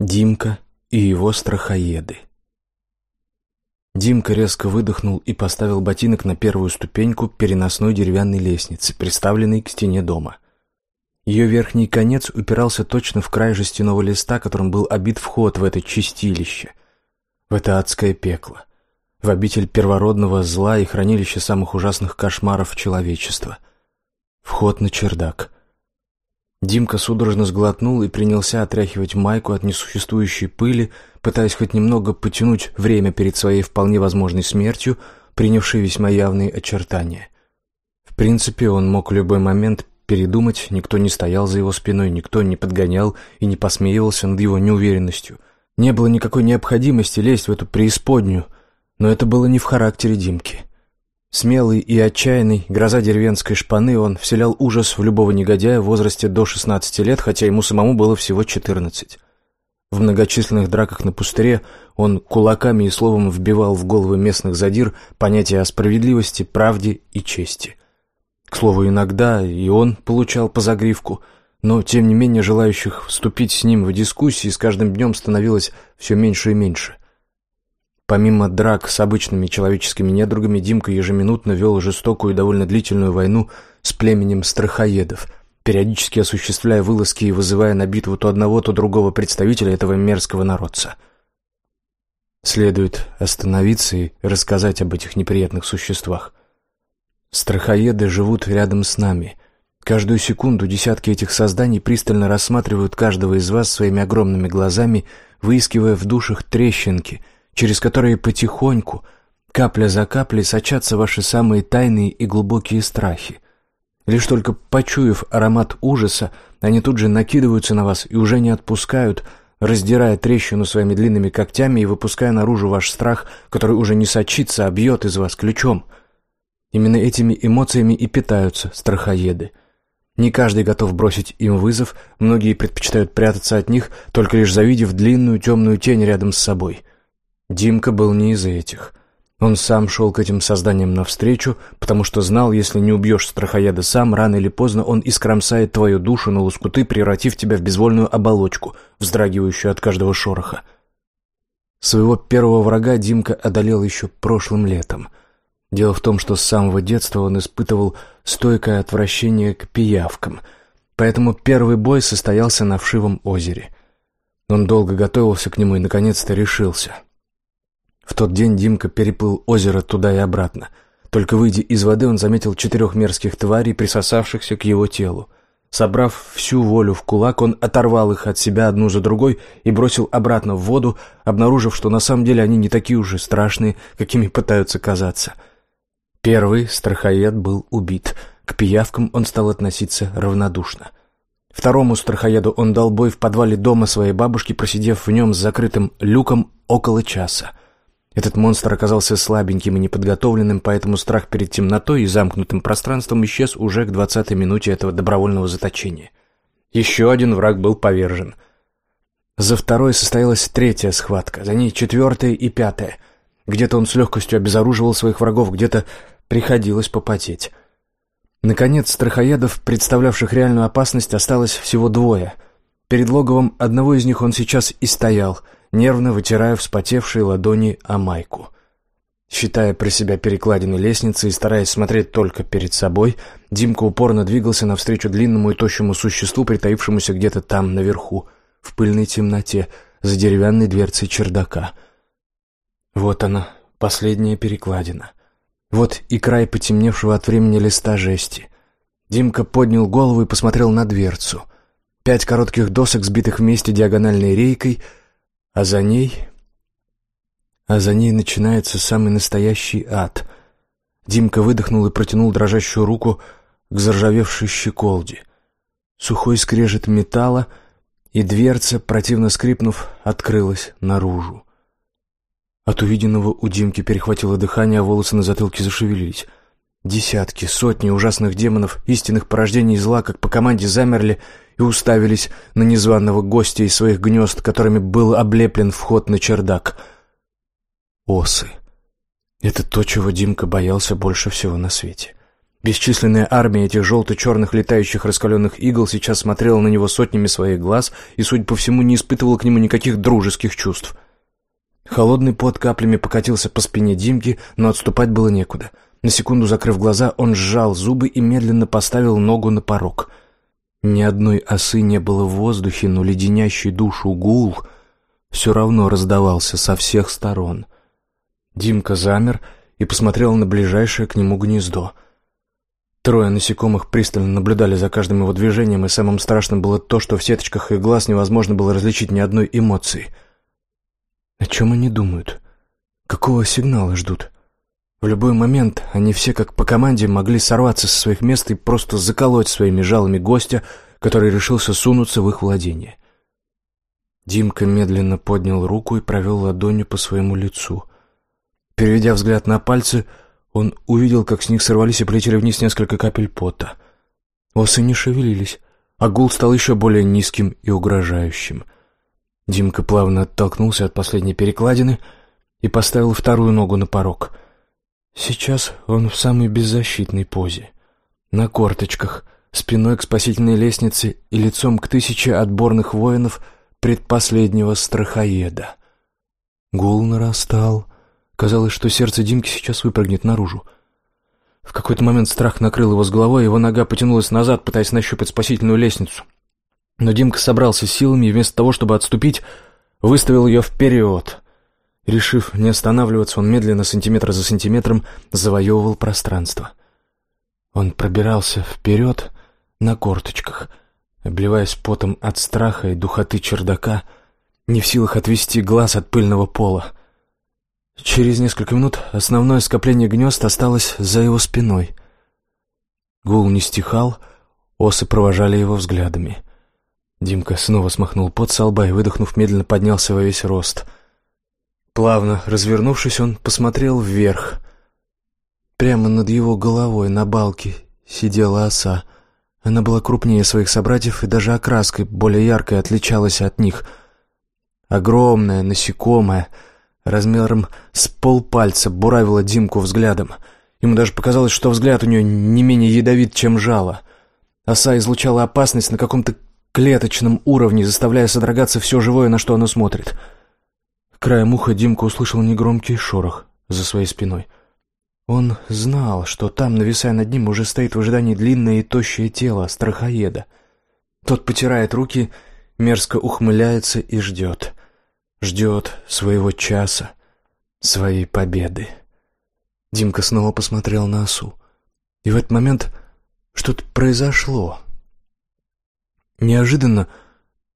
Димка и его страхоеды. Димка резко выдохнул и поставил ботинок на первую ступеньку переносной деревянной лестницы, приставленной к стене дома. Ее верхний конец упирался точно в край жестяного листа, которым был обит вход в это чистилище, в это адское пекло, в обитель первородного зла и хранилище самых ужасных кошмаров человечества. Вход на чердак — Димка судорожно сглотнул и принялся отряхивать майку от несуществующей пыли, пытаясь хоть немного потянуть время перед своей вполне возможной смертью, принявшей весьма явные очертания. В принципе, он мог в любой момент передумать, никто не стоял за его спиной, никто не подгонял и не посмеивался над его неуверенностью. Не было никакой необходимости лезть в эту преисподнюю, но это было не в характере Димки. Смелый и отчаянный, гроза деревенской шпаны, он вселял ужас в любого негодяя в возрасте до 16 лет, хотя ему самому было всего 14. В многочисленных драках на пустыре он кулаками и словом вбивал в головы местных задир понятия о справедливости, правде и чести. К слову, иногда и он получал по загривку, но, тем не менее, желающих вступить с ним в дискуссии с каждым днем становилось все меньше и меньше – Помимо драк с обычными человеческими недругами, Димка ежеминутно вел жестокую и довольно длительную войну с племенем страхоедов, периодически осуществляя вылазки и вызывая на битву то одного, то другого представителя этого мерзкого народца. Следует остановиться и рассказать об этих неприятных существах. Страхоеды живут рядом с нами. Каждую секунду десятки этих созданий пристально рассматривают каждого из вас своими огромными глазами, выискивая в душах трещинки — через которые потихоньку, капля за каплей, сочатся ваши самые тайные и глубокие страхи. Лишь только почуяв аромат ужаса, они тут же накидываются на вас и уже не отпускают, раздирая трещину своими длинными когтями и выпуская наружу ваш страх, который уже не сочится, а бьет из вас ключом. Именно этими эмоциями и питаются страхоеды. Не каждый готов бросить им вызов, многие предпочитают прятаться от них, только лишь завидев длинную темную тень рядом с собой. Димка был не из этих. Он сам шел к этим созданиям навстречу, потому что знал, если не убьешь страхояда сам, рано или поздно он искромсает твою душу на лоскуты, превратив тебя в безвольную оболочку, вздрагивающую от каждого шороха. Своего первого врага Димка одолел еще прошлым летом. Дело в том, что с самого детства он испытывал стойкое отвращение к пиявкам, поэтому первый бой состоялся на Вшивом озере. Он долго готовился к нему и, наконец-то, решился — в тот день Димка переплыл озеро туда и обратно. Только выйдя из воды, он заметил четырех мерзких тварей, присосавшихся к его телу. Собрав всю волю в кулак, он оторвал их от себя одну за другой и бросил обратно в воду, обнаружив, что на самом деле они не такие уже страшные, какими пытаются казаться. Первый страхоед был убит. К пиявкам он стал относиться равнодушно. Второму страхоеду он дал бой в подвале дома своей бабушки, просидев в нем с закрытым люком около часа. Этот монстр оказался слабеньким и неподготовленным, поэтому страх перед темнотой и замкнутым пространством исчез уже к двадцатой минуте этого добровольного заточения. Еще один враг был повержен. За второй состоялась третья схватка, за ней четвертая и пятая. Где-то он с легкостью обезоруживал своих врагов, где-то приходилось попотеть. Наконец, страхоядов, представлявших реальную опасность, осталось всего двое. Перед логовом одного из них он сейчас и стоял — нервно вытирая вспотевшие ладони о майку. Считая про себя перекладины лестницы и стараясь смотреть только перед собой, Димка упорно двигался навстречу длинному и тощему существу, притаившемуся где-то там, наверху, в пыльной темноте, за деревянной дверцей чердака. Вот она, последняя перекладина. Вот и край потемневшего от времени листа жести. Димка поднял голову и посмотрел на дверцу. Пять коротких досок, сбитых вместе диагональной рейкой — а за ней... А за ней начинается самый настоящий ад. Димка выдохнул и протянул дрожащую руку к заржавевшей щеколде. Сухой скрежет металла, и дверца, противно скрипнув, открылась наружу. От увиденного у Димки перехватило дыхание, а волосы на затылке зашевелились. Десятки, сотни ужасных демонов, истинных порождений зла, как по команде замерли и уставились на незваного гостя из своих гнезд, которыми был облеплен вход на чердак. Осы. Это то, чего Димка боялся больше всего на свете. Бесчисленная армия этих желто-черных летающих раскаленных игл сейчас смотрела на него сотнями своих глаз и, судя по всему, не испытывала к нему никаких дружеских чувств. Холодный пот каплями покатился по спине Димки, но отступать было некуда. На секунду закрыв глаза, он сжал зубы и медленно поставил ногу на порог. Ни одной осы не было в воздухе, но леденящий душу гул все равно раздавался со всех сторон. Димка замер и посмотрел на ближайшее к нему гнездо. Трое насекомых пристально наблюдали за каждым его движением, и самым страшным было то, что в сеточках их глаз невозможно было различить ни одной эмоции. О чем они думают? Какого сигнала ждут? В любой момент они все, как по команде, могли сорваться со своих мест и просто заколоть своими жалами гостя, который решился сунуться в их владение. Димка медленно поднял руку и провел ладонью по своему лицу. Переведя взгляд на пальцы, он увидел, как с них сорвались и полетели вниз несколько капель пота. Осы не шевелились, а гул стал еще более низким и угрожающим. Димка плавно оттолкнулся от последней перекладины и поставил вторую ногу на порог — Сейчас он в самой беззащитной позе. На корточках, спиной к спасительной лестнице и лицом к тысяче отборных воинов предпоследнего страхоеда. Гул нарастал. Казалось, что сердце Димки сейчас выпрыгнет наружу. В какой-то момент страх накрыл его с головой, его нога потянулась назад, пытаясь нащупать спасительную лестницу. Но Димка собрался силами и вместо того, чтобы отступить, выставил ее вперед — Решив не останавливаться, он медленно, сантиметр за сантиметром, завоевывал пространство. Он пробирался вперед на корточках, обливаясь потом от страха и духоты чердака, не в силах отвести глаз от пыльного пола. Через несколько минут основное скопление гнезд осталось за его спиной. Гул не стихал, осы провожали его взглядами. Димка снова смахнул пот со лба и, выдохнув, медленно поднялся во весь рост — Плавно развернувшись, он посмотрел вверх. Прямо над его головой на балке сидела оса. Она была крупнее своих собратьев и даже окраской более яркой отличалась от них. Огромная, насекомая, размером с полпальца буравила Димку взглядом. Ему даже показалось, что взгляд у нее не менее ядовит, чем жало. Оса излучала опасность на каком-то клеточном уровне, заставляя содрогаться все живое, на что она смотрит — Краем уха Димка услышал негромкий шорох за своей спиной. Он знал, что там, нависая над ним, уже стоит в ожидании длинное и тощее тело страхоеда. Тот потирает руки, мерзко ухмыляется и ждет. Ждет своего часа, своей победы. Димка снова посмотрел на осу. И в этот момент что-то произошло. Неожиданно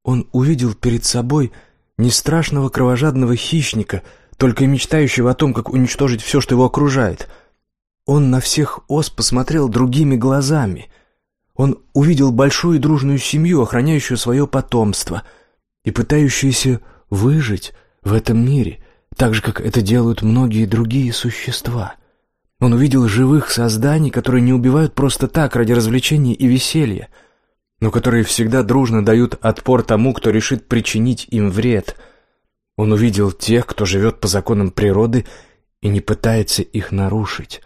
он увидел перед собой не страшного кровожадного хищника, только мечтающего о том, как уничтожить все, что его окружает. Он на всех ос посмотрел другими глазами. Он увидел большую дружную семью, охраняющую свое потомство и пытающуюся выжить в этом мире, так же, как это делают многие другие существа. Он увидел живых созданий, которые не убивают просто так, ради развлечения и веселья — но которые всегда дружно дают отпор тому, кто решит причинить им вред. Он увидел тех, кто живет по законам природы и не пытается их нарушить.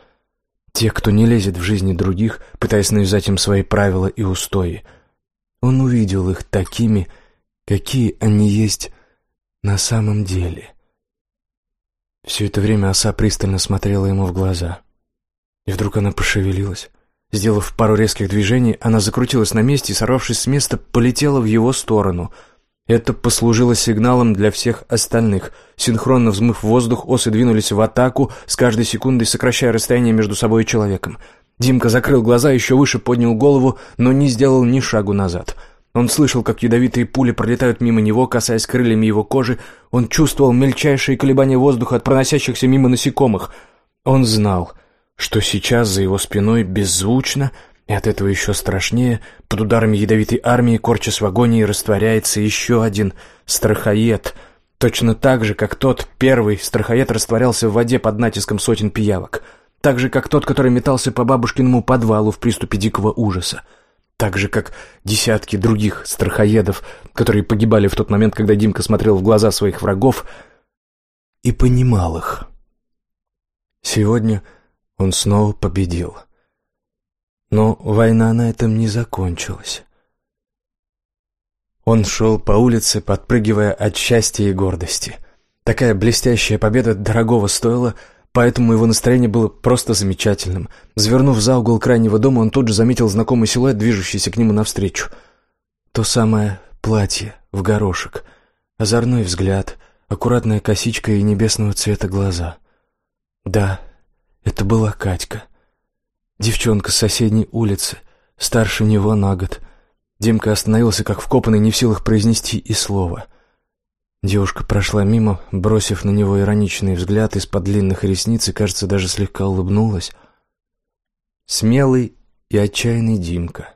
Тех, кто не лезет в жизни других, пытаясь навязать им свои правила и устои. Он увидел их такими, какие они есть на самом деле. Все это время оса пристально смотрела ему в глаза. И вдруг она пошевелилась. Сделав пару резких движений, она закрутилась на месте и, сорвавшись с места, полетела в его сторону. Это послужило сигналом для всех остальных. Синхронно взмыв воздух, осы двинулись в атаку, с каждой секундой сокращая расстояние между собой и человеком. Димка закрыл глаза, еще выше поднял голову, но не сделал ни шагу назад. Он слышал, как ядовитые пули пролетают мимо него, касаясь крыльями его кожи. Он чувствовал мельчайшие колебания воздуха от проносящихся мимо насекомых. Он знал — что сейчас за его спиной беззвучно и от этого еще страшнее, под ударами ядовитой армии, корчась в агонии, растворяется еще один страхоед, точно так же, как тот первый страхоед растворялся в воде под натиском сотен пиявок, так же, как тот, который метался по бабушкиному подвалу в приступе дикого ужаса, так же, как десятки других страхоедов, которые погибали в тот момент, когда Димка смотрел в глаза своих врагов и понимал их. Сегодня он снова победил. Но война на этом не закончилась. Он шел по улице, подпрыгивая от счастья и гордости. Такая блестящая победа дорогого стоила, поэтому его настроение было просто замечательным. Завернув за угол крайнего дома, он тут же заметил знакомый силуэт, движущийся к нему навстречу. То самое платье в горошек, озорной взгляд, аккуратная косичка и небесного цвета глаза. Да, это была Катька. Девчонка с соседней улицы, старше него на год. Димка остановился как вкопанный, не в силах произнести и слова. Девушка прошла мимо, бросив на него ироничный взгляд из-под длинных ресниц и, кажется, даже слегка улыбнулась. Смелый и отчаянный Димка.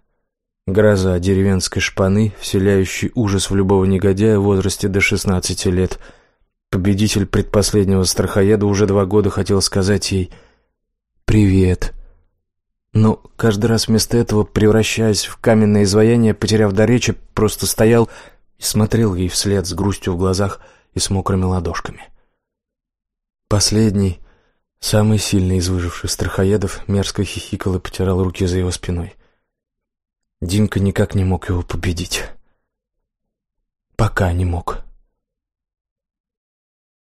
Гроза деревенской шпаны, вселяющий ужас в любого негодяя в возрасте до шестнадцати лет. Победитель предпоследнего страхоеда уже два года хотел сказать ей «Привет». Но каждый раз вместо этого, превращаясь в каменное изваяние, потеряв до речи, просто стоял и смотрел ей вслед с грустью в глазах и с мокрыми ладошками. Последний, самый сильный из выживших страхоедов, мерзко хихикал и потирал руки за его спиной. Димка никак не мог его победить. Пока не мог.